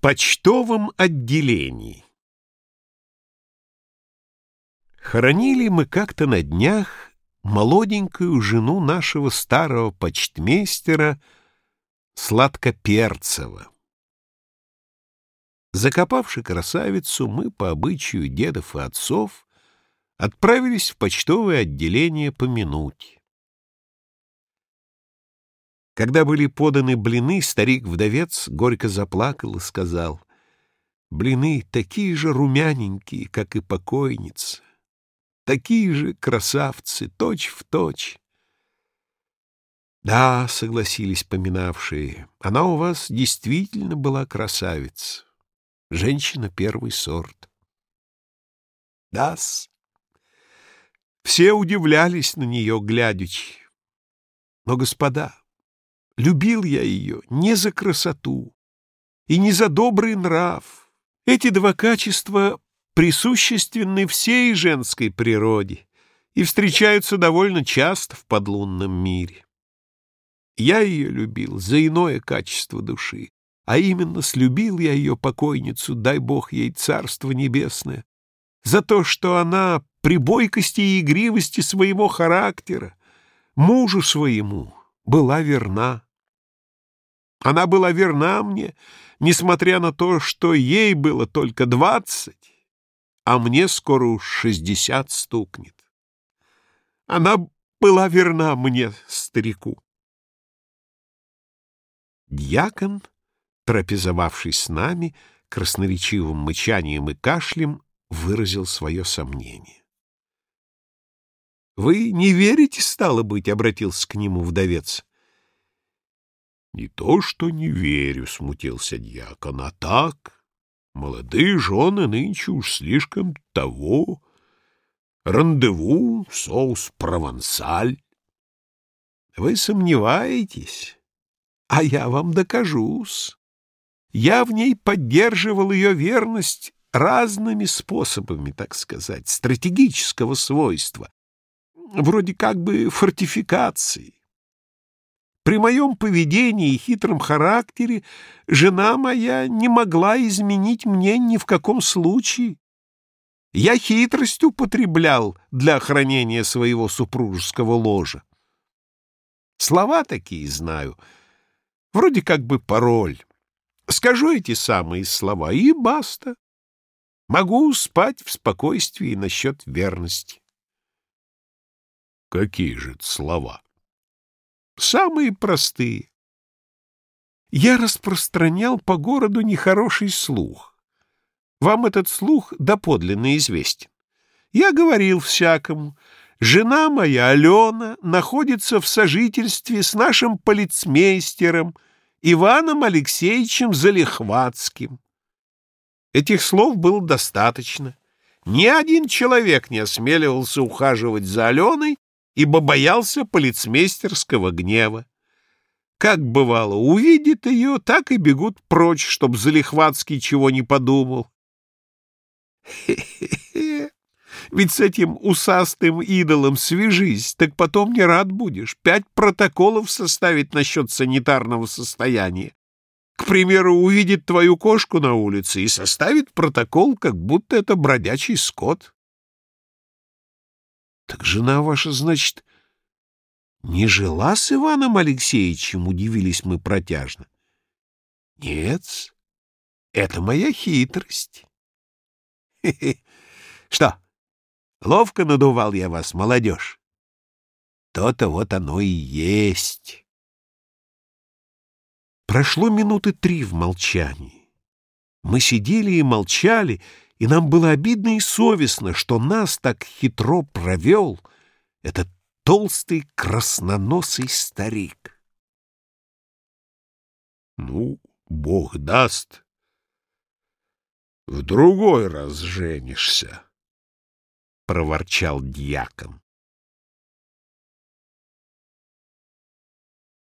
почтовом отделении Хоронили мы как-то на днях молоденькую жену нашего старого почтмейстера Сладкоперцева. Закопавши красавицу, мы по обычаю дедов и отцов отправились в почтовое отделение помянуть. Когда были поданы блины, старик-вдовец горько заплакал и сказал, «Блины такие же румяненькие, как и покойница, такие же красавцы, точь в точь». «Да», — согласились поминавшие, — «она у вас действительно была красавица, женщина первый сорт». «Да-с». Все удивлялись на нее, глядячи. Но, господа, Любил я ее не за красоту и не за добрый нрав. Эти два качества присущественны всей женской природе и встречаются довольно часто в подлунном мире. Я ее любил за иное качество души, а именно слюбил я ее покойницу, дай бог ей царство небесное, за то, что она при бойкости и игривости своего характера мужу своему была верна. Она была верна мне, несмотря на то, что ей было только двадцать, а мне скоро шестьдесят стукнет. Она была верна мне, старику. Дьякон, трапезовавший с нами, красноречивым мычанием и кашлем, выразил свое сомнение. «Вы не верите, стало быть?» — обратился к нему вдовец. Не то, что не верю, — смутился дьякон, — а так. Молодые жены нынче уж слишком того. Рандеву, соус провансаль. Вы сомневаетесь, а я вам докажусь. Я в ней поддерживал ее верность разными способами, так сказать, стратегического свойства, вроде как бы фортификации. При моем поведении и хитром характере жена моя не могла изменить мне ни в каком случае. Я хитрость употреблял для охранения своего супружеского ложа. Слова такие знаю, вроде как бы пароль. Скажу эти самые слова, и баста. Могу спать в спокойствии насчет верности. Какие же слова? самые простые. Я распространял по городу нехороший слух. Вам этот слух доподлинно известен. Я говорил всякому, жена моя, Алена, находится в сожительстве с нашим полицмейстером Иваном Алексеевичем Залихватским. Этих слов было достаточно. Ни один человек не осмеливался ухаживать за Аленой ибо боялся полицмейстерского гнева. Как бывало, увидит ее, так и бегут прочь, чтоб Залихватский чего не подумал. Хе-хе-хе! Ведь с этим усастым идолом свяжись, так потом не рад будешь. Пять протоколов составить насчет санитарного состояния. К примеру, увидит твою кошку на улице и составит протокол, как будто это бродячий скот. Так жена ваша, значит, не жила с Иваном Алексеевичем, удивились мы протяжно. Нет, это моя хитрость. Хе -хе. Что, ловко надувал я вас, молодежь? То-то вот оно и есть. Прошло минуты три в молчании. Мы сидели и молчали, и нам было обидно и совестно, что нас так хитро провел этот толстый красноносый старик. — Ну, Бог даст, в другой раз женишься, — проворчал дьякон.